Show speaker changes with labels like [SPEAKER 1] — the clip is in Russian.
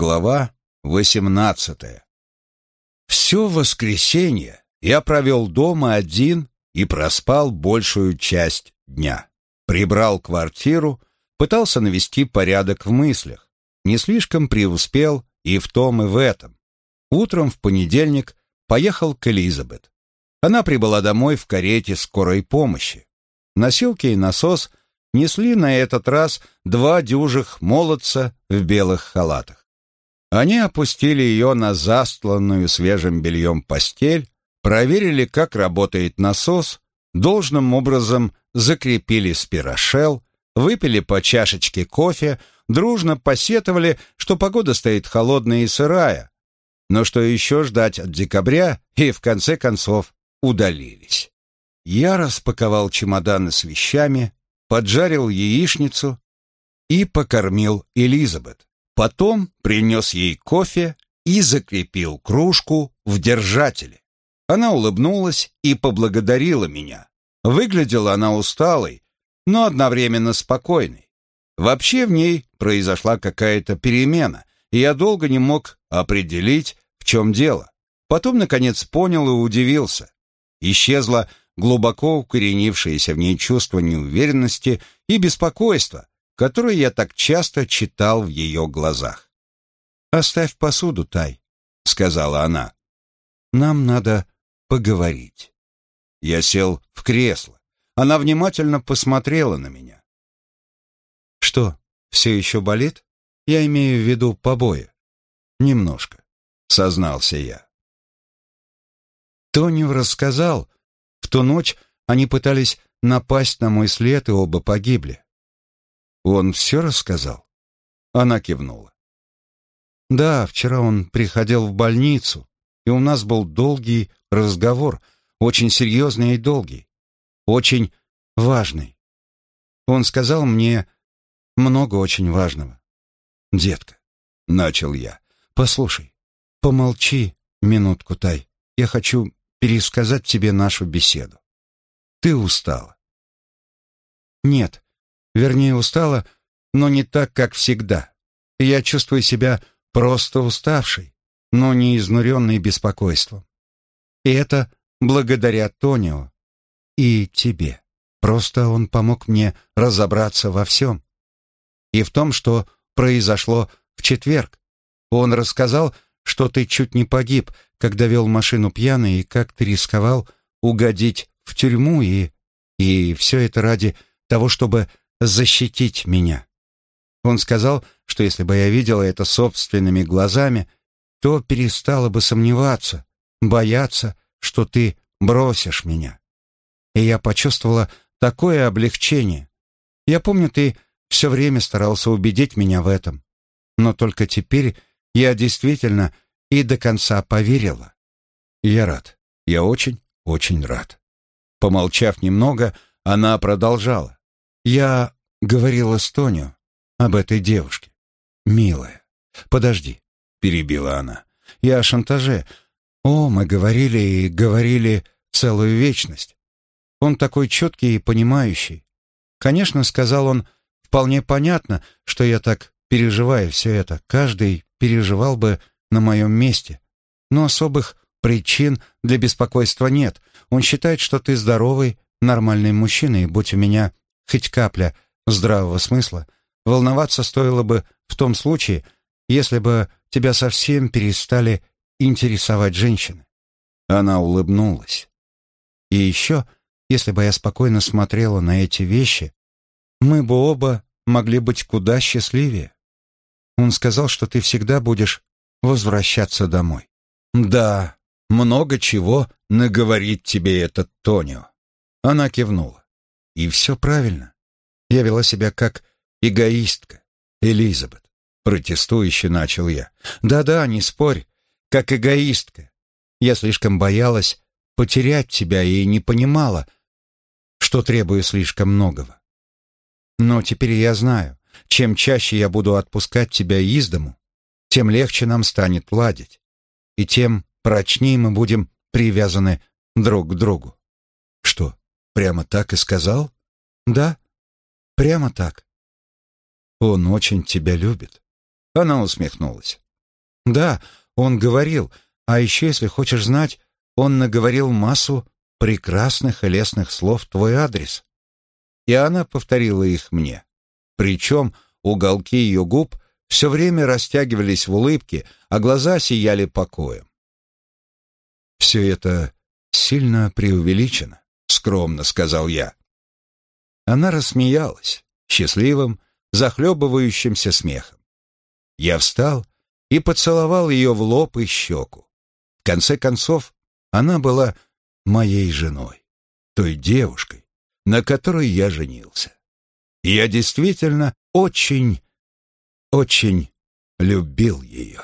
[SPEAKER 1] Глава восемнадцатая. Все воскресенье я провел дома один и проспал большую часть дня. Прибрал квартиру, пытался навести порядок в мыслях. Не слишком преуспел и в том, и в этом. Утром в понедельник поехал к Элизабет. Она прибыла домой в карете скорой помощи. Носилки и насос несли на этот раз два дюжих молодца в белых халатах. Они опустили ее на застланную свежим бельем постель, проверили, как работает насос, должным образом закрепили спирошел, выпили по чашечке кофе, дружно посетовали, что погода стоит холодная и сырая, но что еще ждать от декабря, и в конце концов удалились. Я распаковал чемоданы с вещами, поджарил яичницу и покормил Элизабет. Потом принес ей кофе и закрепил кружку в держателе. Она улыбнулась и поблагодарила меня. Выглядела она усталой, но одновременно спокойной. Вообще в ней произошла какая-то перемена, и я долго не мог определить, в чем дело. Потом, наконец, понял и удивился. Исчезло глубоко укоренившееся в ней чувство неуверенности и беспокойства, которую я так часто читал в ее глазах. «Оставь посуду, Тай», — сказала она. «Нам надо поговорить». Я сел в кресло. Она внимательно посмотрела на меня. «Что, все еще болит? Я имею в виду побои». «Немножко», — сознался я. Тонио рассказал, в ту ночь они пытались напасть на мой след, и оба погибли. Он все рассказал? Она кивнула. Да, вчера он приходил в больницу, и у нас был долгий разговор, очень серьезный и долгий, очень важный. Он сказал мне много очень важного. «Детка», — начал я, — «послушай, помолчи минутку, Тай. Я хочу пересказать тебе нашу беседу. Ты устала». «Нет, Вернее, устала, но не так, как всегда. Я чувствую себя просто уставшей, но не изнуренной беспокойством. И это благодаря Тонио и тебе. Просто он помог мне разобраться во всем. И в том, что произошло в четверг. Он рассказал, что ты чуть не погиб, когда вел машину пьяный, и как ты рисковал угодить в тюрьму, и... И все это ради того, чтобы защитить меня. Он сказал, что если бы я видела это собственными глазами, то перестала бы сомневаться, бояться, что ты бросишь меня. И я почувствовала такое облегчение. Я помню, ты все время старался убедить меня в этом. Но только теперь я действительно и до конца поверила. Я рад. Я очень, очень рад. Помолчав немного, она продолжала. Я говорила с Тонио об этой девушке. Милая, подожди, перебила она. Я о шантаже. О, мы говорили и говорили целую вечность. Он такой четкий и понимающий. Конечно, сказал он, вполне понятно, что я так переживаю все это. Каждый переживал бы на моем месте. Но особых причин для беспокойства нет. Он считает, что ты здоровый, нормальный мужчина, и будь у меня хоть капля здравого смысла, волноваться стоило бы в том случае, если бы тебя совсем перестали интересовать женщины. Она улыбнулась. И еще, если бы я спокойно смотрела на эти вещи, мы бы оба могли быть куда счастливее. Он сказал, что ты всегда будешь возвращаться домой. Да, много чего наговорит тебе этот Тонио. Она кивнула. И все правильно. Я вела себя как эгоистка. Элизабет. Протестующе начал я. Да-да, не спорь. Как эгоистка. Я слишком боялась потерять тебя и не понимала, что требую слишком многого. Но теперь я знаю, чем чаще я буду отпускать тебя из дому, тем легче нам станет ладить, и тем прочнее мы будем привязаны друг к другу. Что, Прямо так и сказал? Да, прямо так. Он очень тебя любит. Она усмехнулась. Да, он говорил, а еще, если хочешь знать, он наговорил массу прекрасных и лестных слов в твой адрес. И она повторила их мне. Причем уголки ее губ все время растягивались в улыбке, а глаза сияли покоем. «Все это сильно преувеличено», — скромно сказал я. Она рассмеялась, счастливым, захлебывающимся смехом. Я встал и поцеловал ее в лоб и щеку. В конце концов, она была моей женой, той девушкой, на которой я женился. я действительно очень, очень любил ее.